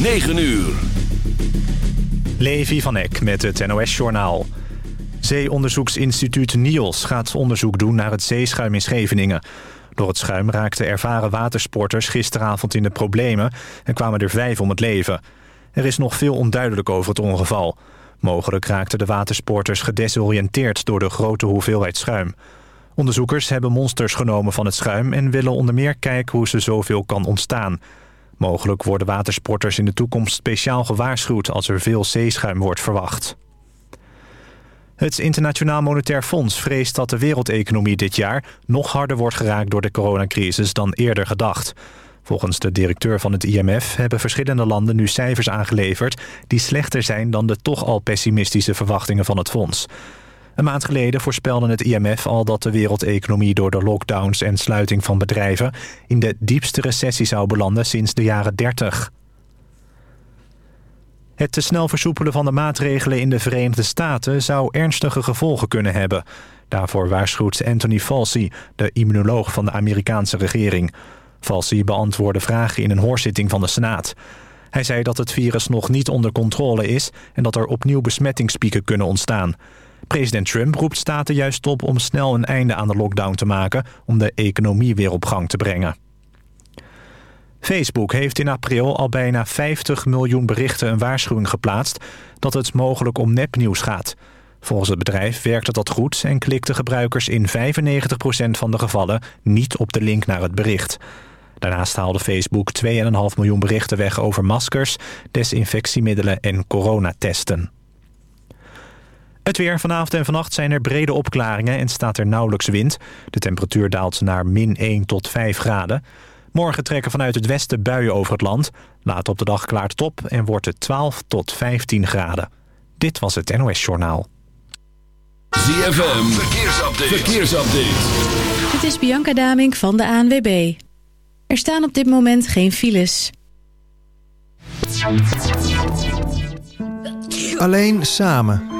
9 uur. Levi van Eck met het NOS-journaal. Zeeonderzoeksinstituut NIOS gaat onderzoek doen naar het zeeschuim in Scheveningen. Door het schuim raakten ervaren watersporters gisteravond in de problemen... en kwamen er vijf om het leven. Er is nog veel onduidelijk over het ongeval. Mogelijk raakten de watersporters gedesoriënteerd door de grote hoeveelheid schuim. Onderzoekers hebben monsters genomen van het schuim... en willen onder meer kijken hoe ze zoveel kan ontstaan. Mogelijk worden watersporters in de toekomst speciaal gewaarschuwd... als er veel zeeschuim wordt verwacht. Het Internationaal Monetair Fonds vreest dat de wereldeconomie dit jaar... nog harder wordt geraakt door de coronacrisis dan eerder gedacht. Volgens de directeur van het IMF hebben verschillende landen nu cijfers aangeleverd... die slechter zijn dan de toch al pessimistische verwachtingen van het fonds. Een maand geleden voorspelde het IMF al dat de wereldeconomie... door de lockdowns en sluiting van bedrijven... in de diepste recessie zou belanden sinds de jaren 30. Het te snel versoepelen van de maatregelen in de Verenigde Staten... zou ernstige gevolgen kunnen hebben. Daarvoor waarschuwt Anthony Fauci, de immunoloog van de Amerikaanse regering. Fauci beantwoordde vragen in een hoorzitting van de Senaat. Hij zei dat het virus nog niet onder controle is... en dat er opnieuw besmettingspieken kunnen ontstaan. President Trump roept staten juist op om snel een einde aan de lockdown te maken... om de economie weer op gang te brengen. Facebook heeft in april al bijna 50 miljoen berichten een waarschuwing geplaatst... dat het mogelijk om nepnieuws gaat. Volgens het bedrijf werkte dat goed en klikten gebruikers in 95% van de gevallen niet op de link naar het bericht. Daarnaast haalde Facebook 2,5 miljoen berichten weg over maskers, desinfectiemiddelen en coronatesten. Het weer. Vanavond en vannacht zijn er brede opklaringen en staat er nauwelijks wind. De temperatuur daalt naar min 1 tot 5 graden. Morgen trekken vanuit het westen buien over het land. Later op de dag klaart het op en wordt het 12 tot 15 graden. Dit was het NOS Journaal. ZFM. Verkeersupdate. Verkeersupdate. Dit is Bianca Damink van de ANWB. Er staan op dit moment geen files. Alleen samen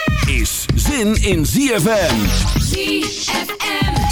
zin in ZFM. ZFM.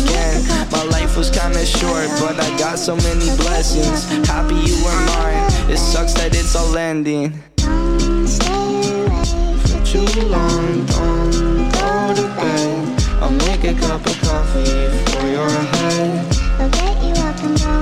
again. My life was kinda short, but I got so many blessings. Happy you were mine. It sucks that it's all ending. For too long, don't go to bed. I'll make a cup of coffee for your head. I'll get you up and going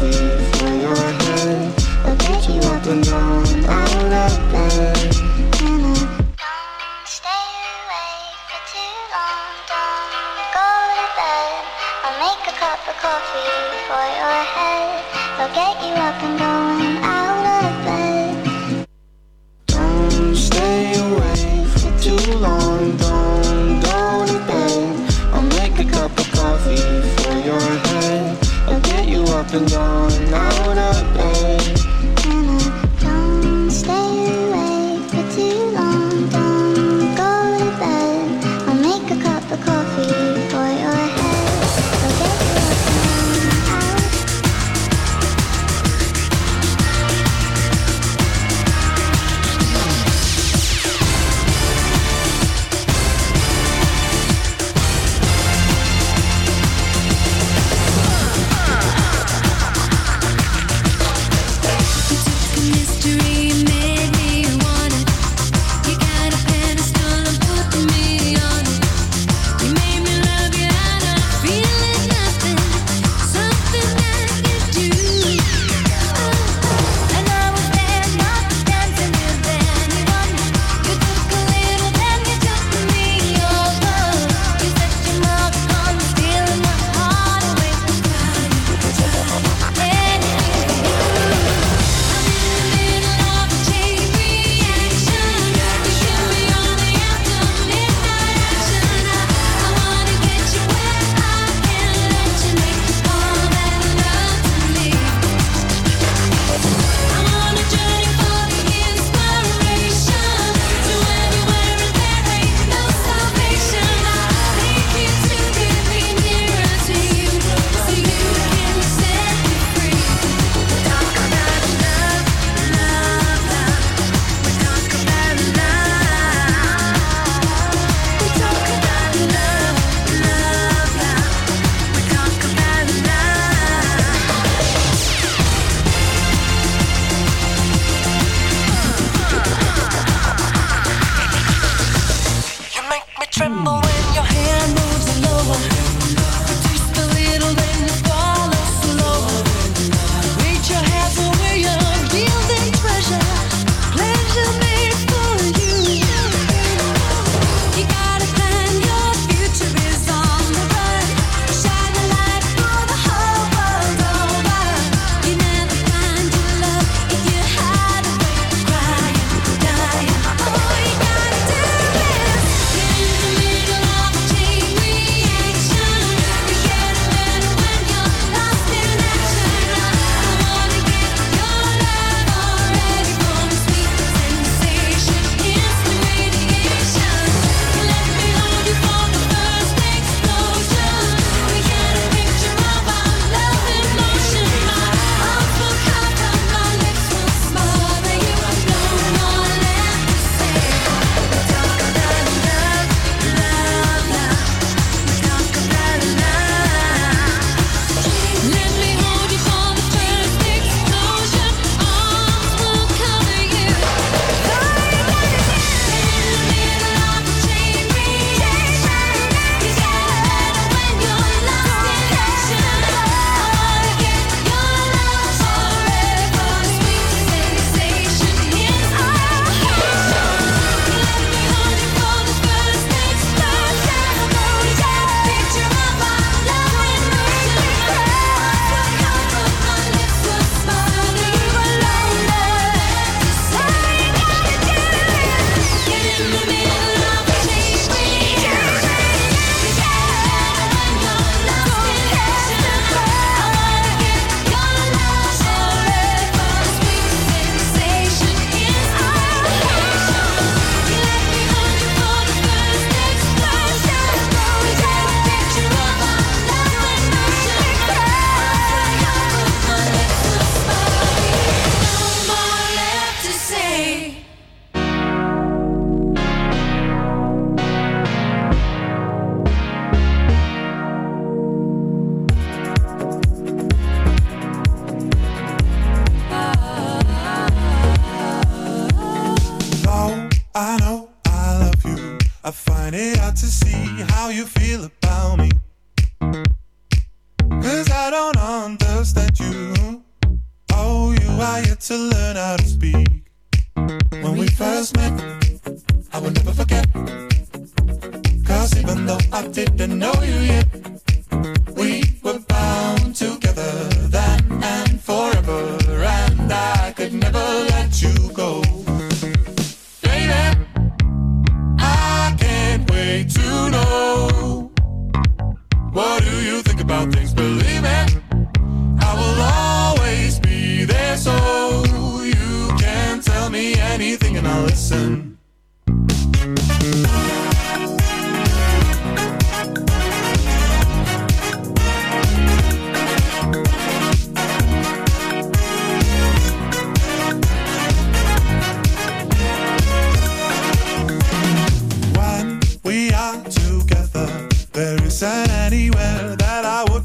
cup for your head. I'll get you up and down, out of bed. Make a cup of coffee for your head. I'll get you up and going out and down, out of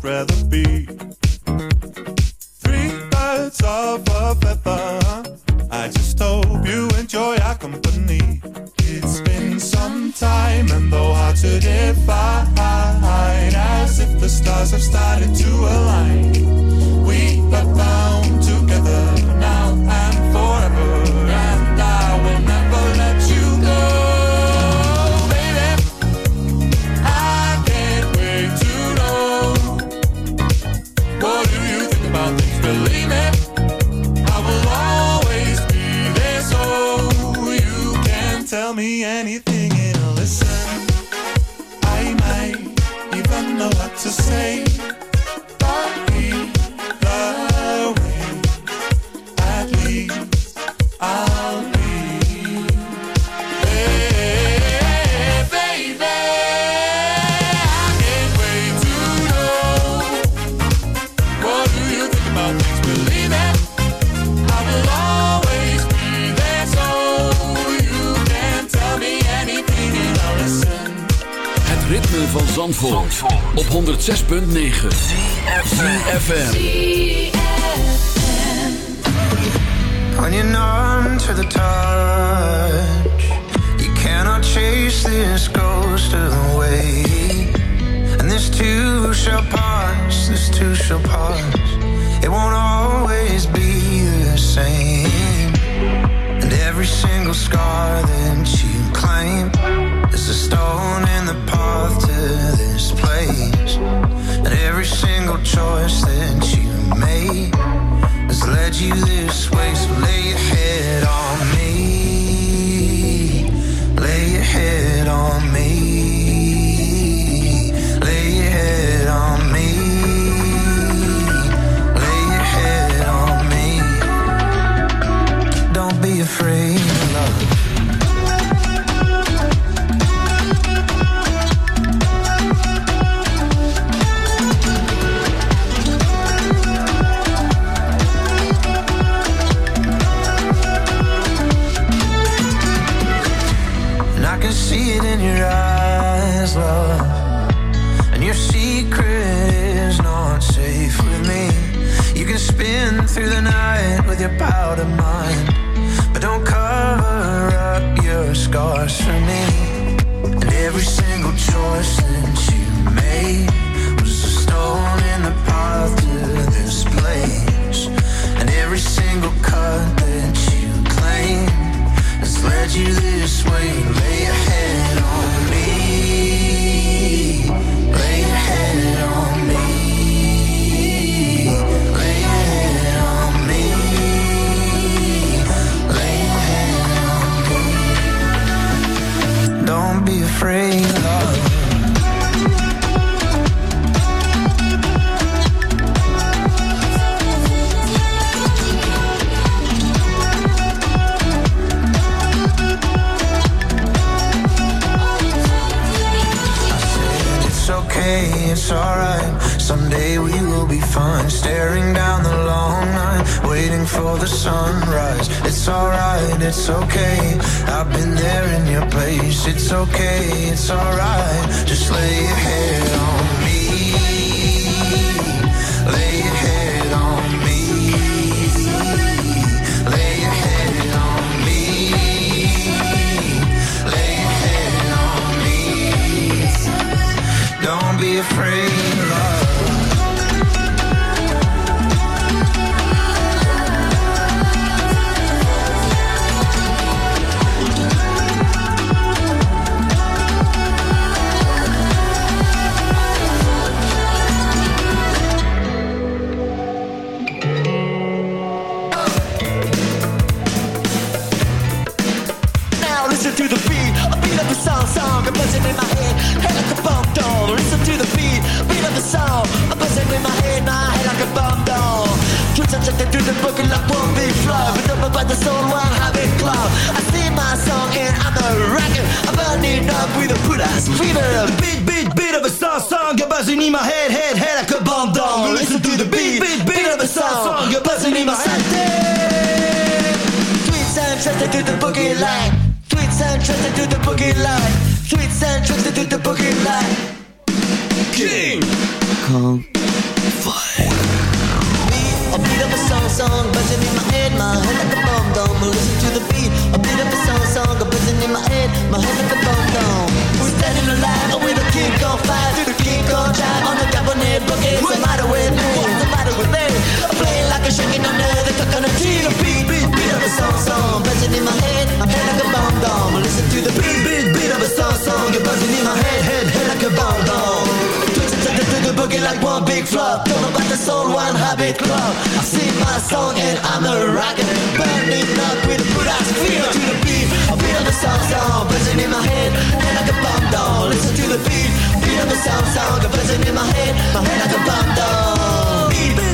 rather be. It's okay, it's alright. Just lay your head on me. Lay your head on me. Lay your head on me. Lay your head on me. Don't be afraid, Twitch and check to the book like one big flow, but up by the soul, one habit club. I sing my song and I'm a rocker, I'm burning up with a put ass fever. Beat, beat, beat of a song, song, a buzzing in my head, head, head like a bomb down. Listen to the beat, beat, beat of a song, song, a buzzing in my head. Sweet sound trusted to the boogie line. Sweet sound trusted to the boogie line. Sweet sound trusted to the boogie line. King Kong boogie like one big flop. Don't know about the soul, one habit club. I sing my song and I'm a rocker, burning up with ass feel to the beat. Beat of a song, song, buzzing in my head, head like a bomb dome. Listen to the beat, beat of a song, song, buzzing in my head, my head like a bomb dome.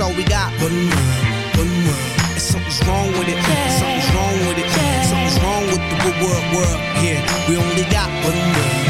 That's all we got. One world, one world. And something's wrong with it. Something's wrong with it. Something's wrong with the good world, world. Yeah, we only got one world.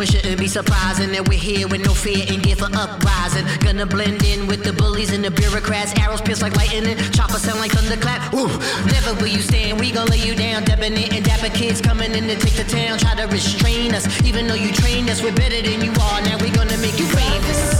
It shouldn't be surprising that we're here with no fear and give an uprising. Gonna blend in with the bullies and the bureaucrats. Arrows pierce like lightning, chopper sound like thunderclap. Woo! Never will you stand, we gon' lay you down. Debonair and dapper kids coming in to take the town. Try to restrain us, even though you trained us. We're better than you are, now we gonna make you famous.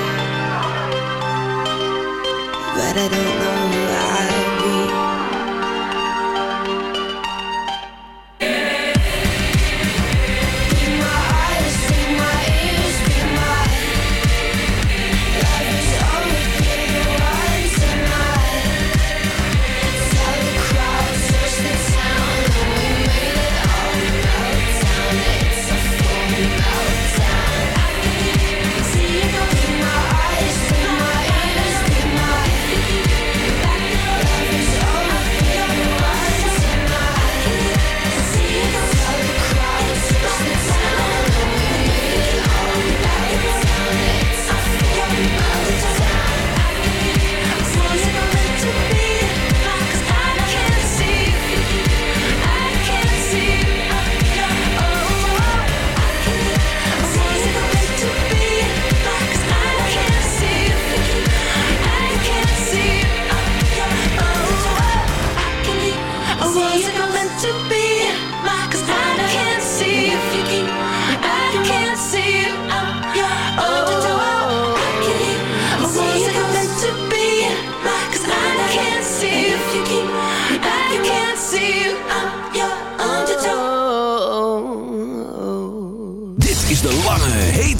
But I don't know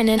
shining.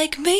like me.